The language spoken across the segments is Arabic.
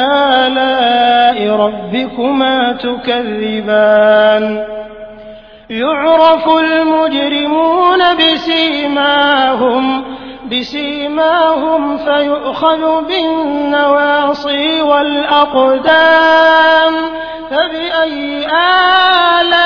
آلاء ربكما تكذبان. يعرف المجرمون بسيماهم بسيماهم فيؤخذ بالنواصي والأقدام. فبأي آلاء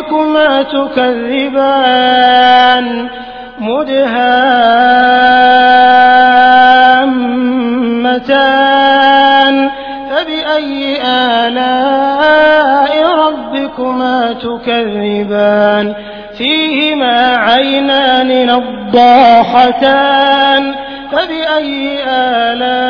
ربكما تكذبان. مدهامتان. فبأي آلاء ربكما تكذبان؟ فيهما عينان نضاحتان. فبأي آلاء